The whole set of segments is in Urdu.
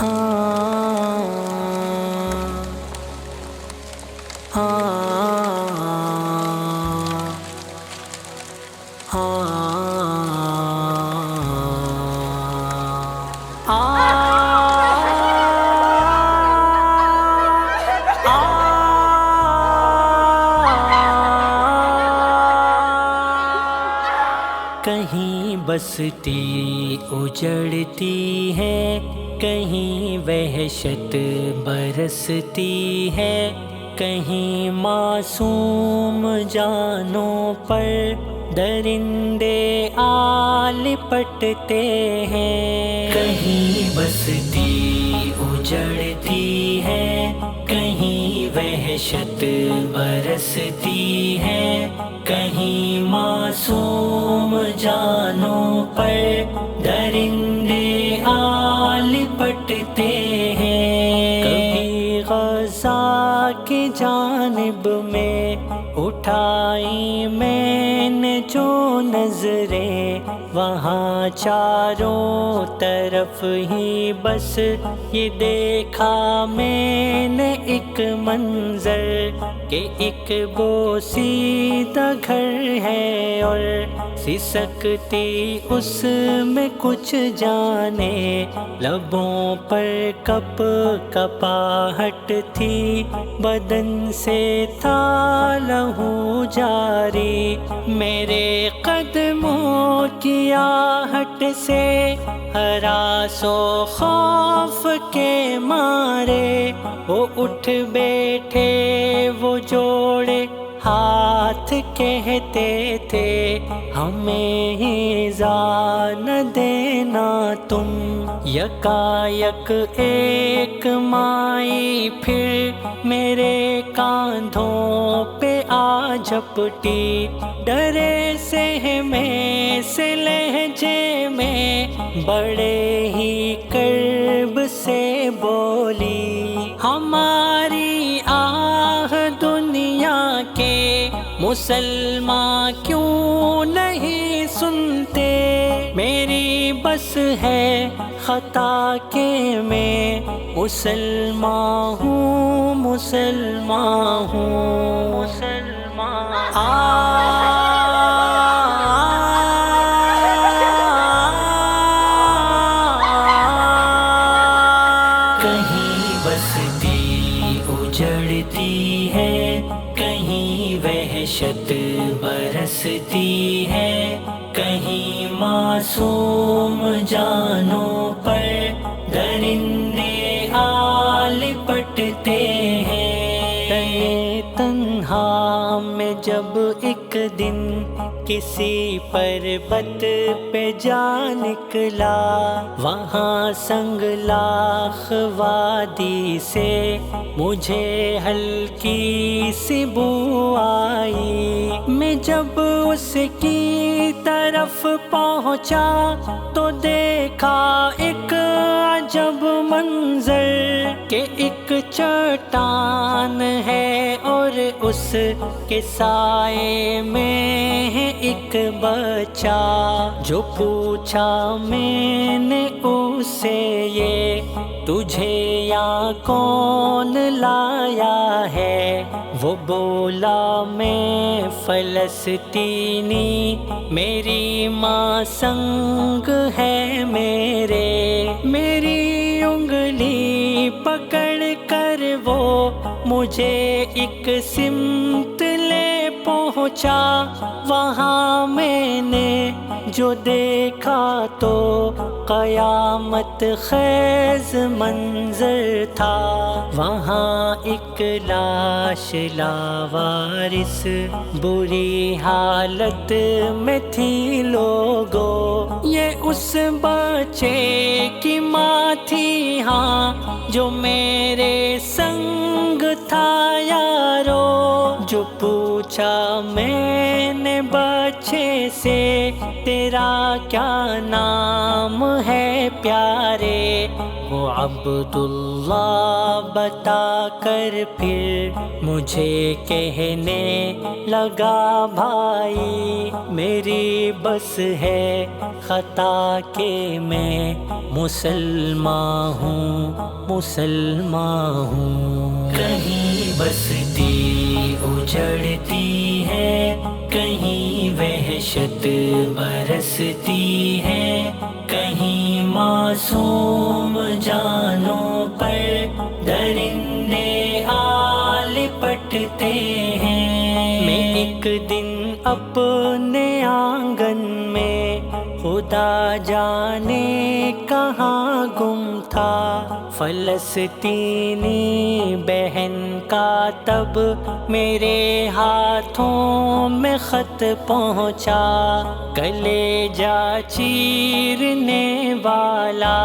ہاں بستی اجڑتی ہے، کہیں وحشت برستی ہے، کہیں معصوم جانوں پر درندے آل پٹتے ہیں۔ کہیں بستی اجڑتی ہے کہیں وحشت برستی ہے۔ کہیں معصوم جانوں پر درندے آل پٹتے ہیں۔ کبھی غزہ کی جانب میں اٹھائی میں نے جو نظریں وہاں چاروں طرف ہی بس، یہ دیکھا میں نے ایک منظر کہ ایک بوسیدہ گھر ہے اور سسکتی اس میں کچھ جانے۔ لبوں پر کپ کپاہٹ تھی۔ بدن سے تھا لہو جاری۔ میرے قدموں کی آہٹ سے ہراس و خوف کے مارے۔ وہ اٹھ بیٹھے، وہ جوڑے ہاتھ کہتے تھے، ہمیں ہی دینا تم۔ یکا یک ایک مائی پھر میرے کاندھوں پہ آ جھپٹی۔ ڈرے سے میں سے لہجے میں، بڑے ہی کرب سے بولی۔ ہماری مسلمان کیوں نہیں سنتے میری بس ہے خطا کے میں مسلمان ہوں مسلمان ہوں مسلمان کہیں بستی اجڑتی ہے، کہیں وحشت برستی ہے، کہیں معصوم جانوں پر درندے آل پٹتے ہیں۔ تنہا میں جب ایک دن کسی پربت پہ جا نکلا، وہاں سنگ لاخ وادی سے مجھے ہلکی سی بو آئی۔ میں جب اس کی طرف پہنچا تو دیکھا ایک عجب منظر کہ ایک چٹان ہے اس کے سائے میں ہے ایک بچہ۔ جو پوچھا میں نے اس سے یہ، تجھے یا کون لایا ہے؟ وہ بولا، میں فلسطینی، میری ماں سنگ ہے میرے۔ میری پکڑ کر وہ مجھے ایک سمت پہنچا، وہاں میں نے جو دیکھا تو قیامت خیز منظر تھا۔ وہاں ایک لاش لاوارس بری حالت میں تھی لوگو یہ اس بچے کی ماں تھی ہاں جو میرے سنگ پوچھا، میں نے بچے سے تیرا کیا نام ہے پیارے؟ وہ عبداللہ بتا کر پھر مجھے کہنے لگا، بھائی میری بس ہے خطا کہ میں مسلمان ہوں مسلمان ہوں۔ برستی ہے۔ کہیں معصوم جانوں پر درندے آل پٹتے ہیں۔ میں ایک دن اپنے آنگن میں خدا جانے کہاں گم تھا۔ فلسطینی بہن کا تب میرے ہاتھوں میں خط پہنچا گلے جا چیرنے والا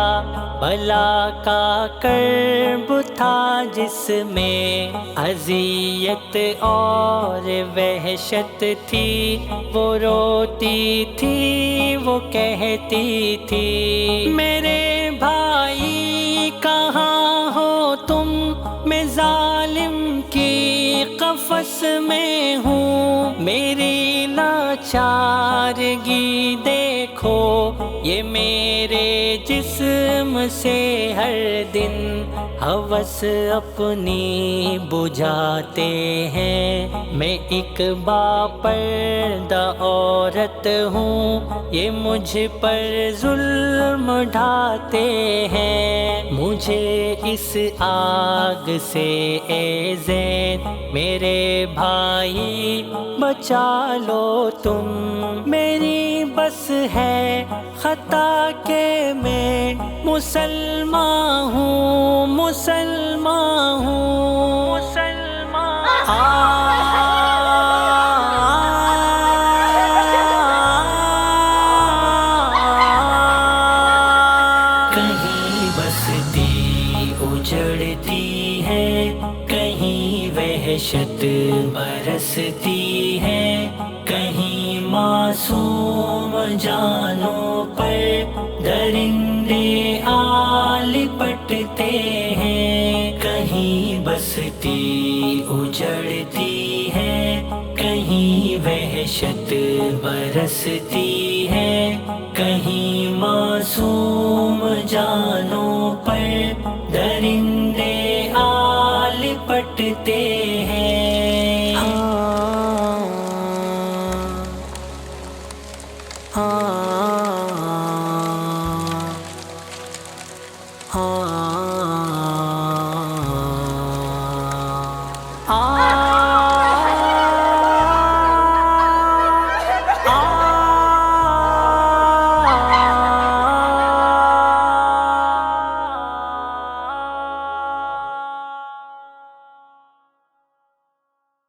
بلا کا کرب تھا جس میں اذیت اور وحشت تھی وہ روتی تھی وہ کہتی تھی میرے بھائی کہاں ہو تم میں ظالم کی قفس میں ہوں، میری لاچارگی دیکھو، یہ میرے جسم سے ہر دن حوث اپنی بجھاتے ہیں۔ میں ایک باپردہ عورت ہوں، یہ مجھ پر ظلم ڈھاتے ہیں۔ مجھے اس آگ سے اے زین میرے بھائی، بچا لو تم میری بس ہے خطا کہ میں مسلمان ہوں مسلمان ہوں۔ مسلمان کہیں بستی اجڑتی ہے، کہیں وحشت برستی ہے، کہیں معصوم جانوں پر درندے آل پٹتے ہیں، کہیں بستی اجڑتی ہے، کہیں وحشت برستی ہے، کہیں معصوم جانوں پر درندے آل پٹتے